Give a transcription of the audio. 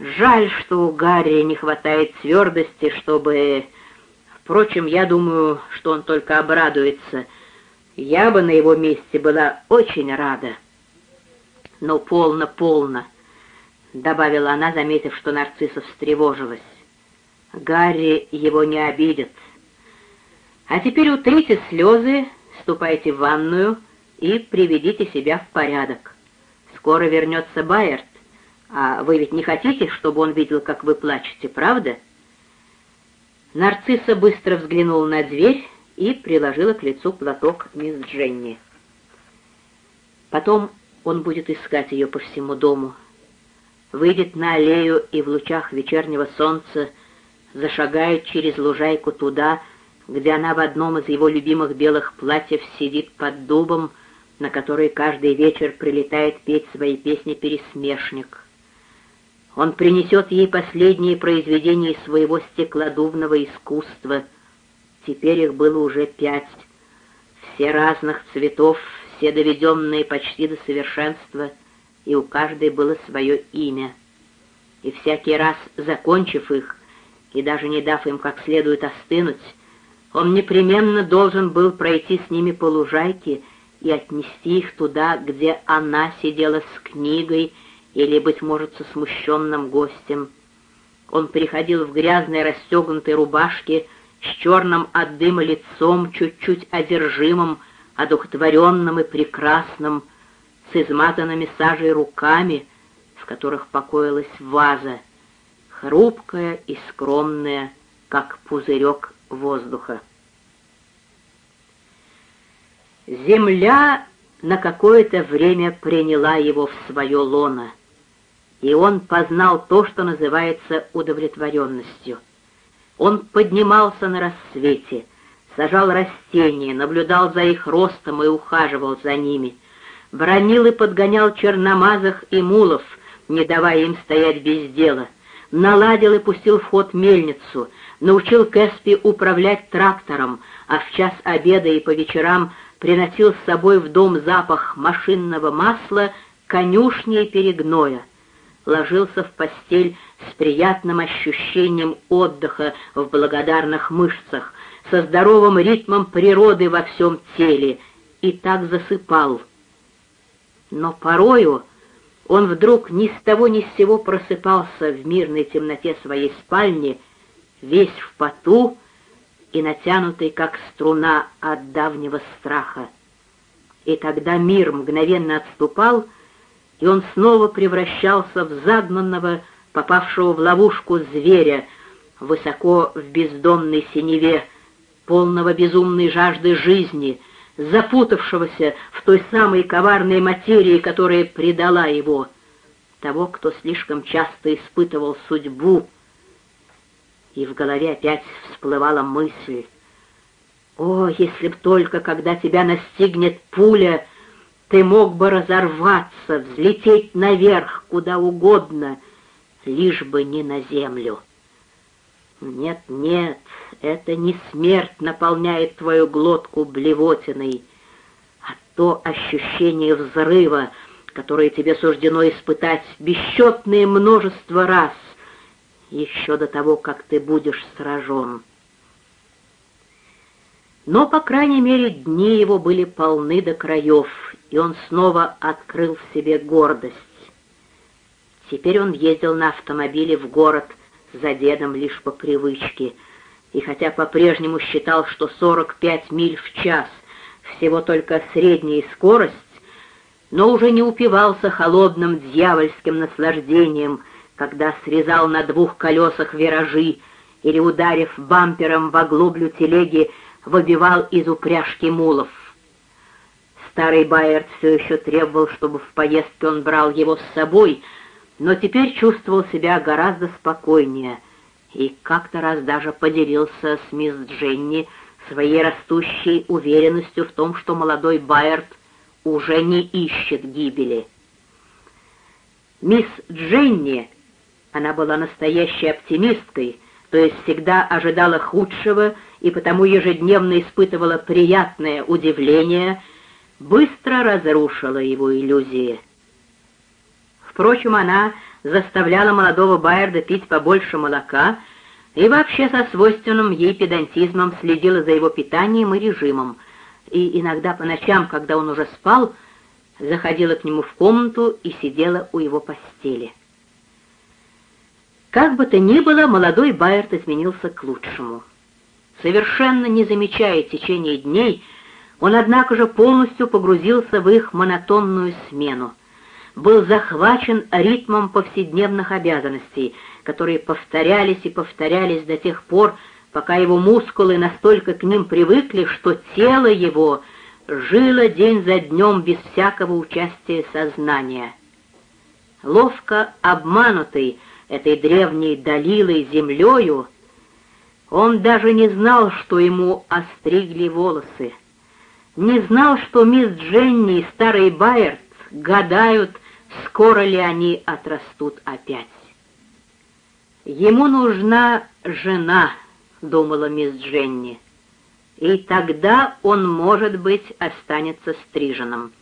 Жаль, что у Гарри не хватает твердости, чтобы... Впрочем, я думаю, что он только обрадуется. Я бы на его месте была очень рада. Но полно, полно, — добавила она, заметив, что нарцисса встревожилась. Гарри его не обидит. А теперь утрите слезы, ступайте в ванную и приведите себя в порядок. Скоро вернется Байерт, а вы ведь не хотите, чтобы он видел, как вы плачете, правда?» Нарцисса быстро взглянула на дверь и приложила к лицу платок мисс Дженни. Потом он будет искать ее по всему дому. Выйдет на аллею и в лучах вечернего солнца зашагает через лужайку туда, где она в одном из его любимых белых платьев сидит под дубом, на который каждый вечер прилетает петь свои песни пересмешник. Он принесет ей последние произведения своего стеклодувного искусства. Теперь их было уже пять. Все разных цветов, все доведенные почти до совершенства, и у каждой было свое имя. И всякий раз, закончив их, и даже не дав им как следует остынуть, он непременно должен был пройти с ними по лужайке и отнести их туда, где она сидела с книгой, или, быть может, со смущенным гостем. Он приходил в грязной расстегнутой рубашке с черным от дыма лицом, чуть-чуть одержимым, одухотворенным и прекрасным, с изматанными сажей руками, в которых покоилась ваза, хрупкая и скромная, как пузырек воздуха. Земля на какое-то время приняла его в свое лоно — и он познал то, что называется удовлетворенностью. Он поднимался на рассвете, сажал растения, наблюдал за их ростом и ухаживал за ними, бронил и подгонял черномазых и мулов, не давая им стоять без дела, наладил и пустил в ход мельницу, научил Кэспи управлять трактором, а в час обеда и по вечерам приносил с собой в дом запах машинного масла, конюшни и перегноя ложился в постель с приятным ощущением отдыха в благодарных мышцах, со здоровым ритмом природы во всем теле, и так засыпал. Но порою он вдруг ни с того ни с сего просыпался в мирной темноте своей спальни, весь в поту и натянутый, как струна от давнего страха. И тогда мир мгновенно отступал, и он снова превращался в загнанного, попавшего в ловушку зверя, высоко в бездонной синеве, полного безумной жажды жизни, запутавшегося в той самой коварной материи, которая предала его, того, кто слишком часто испытывал судьбу. И в голове опять всплывала мысль, «О, если б только, когда тебя настигнет пуля, ты мог бы разорваться, взлететь наверх, куда угодно, лишь бы не на землю. Нет, нет, это не смерть наполняет твою глотку блевотиной, а то ощущение взрыва, которое тебе суждено испытать бесчетное множество раз, еще до того, как ты будешь сражен. Но, по крайней мере, дни его были полны до краев, и он снова открыл в себе гордость. Теперь он ездил на автомобиле в город за дедом лишь по привычке, и хотя по-прежнему считал, что 45 миль в час всего только средняя скорость, но уже не упивался холодным дьявольским наслаждением, когда срезал на двух колесах виражи или, ударив бампером в оглоблю телеги, выбивал из упряжки мулов. Старый Байерт все еще требовал, чтобы в поездке он брал его с собой, но теперь чувствовал себя гораздо спокойнее и как-то раз даже поделился с мисс Дженни своей растущей уверенностью в том, что молодой Байерт уже не ищет гибели. Мисс Дженни, она была настоящей оптимисткой, то есть всегда ожидала худшего и потому ежедневно испытывала приятное удивление — быстро разрушила его иллюзии. Впрочем, она заставляла молодого Байерда пить побольше молока и вообще со свойственным ей педантизмом следила за его питанием и режимом, и иногда по ночам, когда он уже спал, заходила к нему в комнату и сидела у его постели. Как бы то ни было, молодой Байерт изменился к лучшему. Совершенно не замечая течения дней, он, однако же, полностью погрузился в их монотонную смену, был захвачен ритмом повседневных обязанностей, которые повторялись и повторялись до тех пор, пока его мускулы настолько к ним привыкли, что тело его жило день за днем без всякого участия сознания. Ловко обманутый этой древней Далилой землею, он даже не знал, что ему остригли волосы, не знал, что мисс Дженни и старый Байерт гадают, скоро ли они отрастут опять. «Ему нужна жена», — думала мисс Дженни, — «и тогда он, может быть, останется стриженным».